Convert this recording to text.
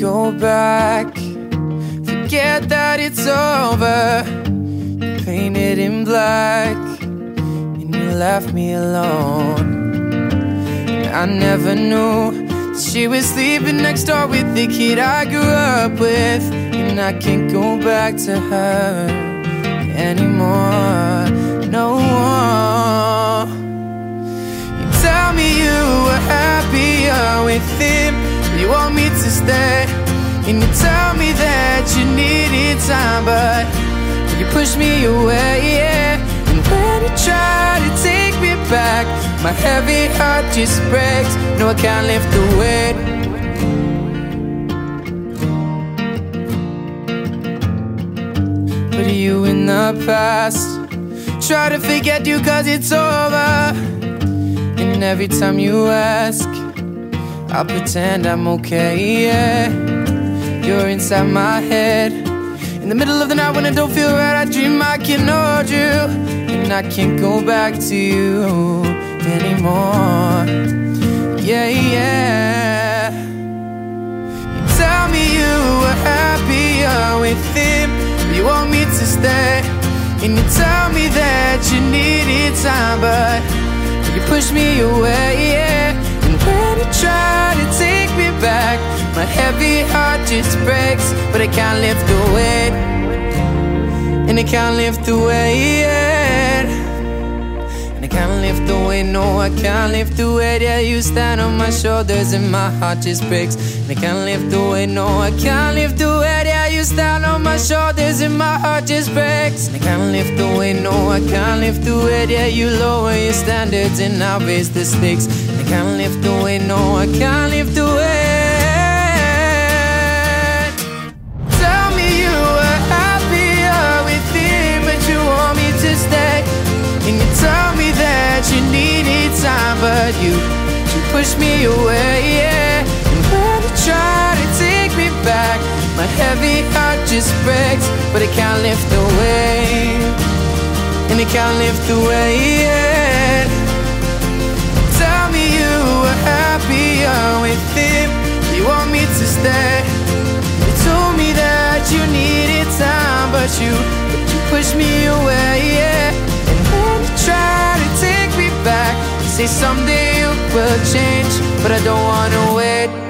go back. Forget that it's over. You painted in black, and you left me alone. I never knew that she was sleeping next door with the kid I grew up with, and I can't go back to her anymore. No. You You want me to stay, and you tell me that you needed time, but you push me away. Yeah. And when you try to take me back, my heavy heart just breaks. No, I can't lift the weight. Put you in the past. Try to forget you cause it's over. And every time you ask, I pretend I'm okay, yeah. You're inside my head. In the middle of the night when I don't feel right, I dream I can hold you. And I can't go back to you anymore. Yeah, yeah. You tell me you were happier with him. You want me to stay. And you tell me that you needed time, but you push me away, yeah. Heavy heart just breaks, but I can't lift the weight. And I can't lift the weight. And I can't lift the weight, no, I can't lift the weight. Yeah, you stand on my shoulders and my heart just breaks. And I can't lift the weight, no, I can't lift the weight. Yeah, you stand on my shoulders and my heart just breaks. And I can't lift the weight, no, I can't lift the weight. Yeah, you lower your standards and I raise the stakes. And I can't lift the weight, no, I can't lift the time, you you push me away, yeah. And when you try to take me back, my heavy heart just breaks, but it can't lift the weight, and it can't lift the weight. Tell me you were happier with him. You want me to stay. You told me that you needed time, but you but you pushed me away, yeah. And when you try to take me say someday you will change, but I don't wanna wait.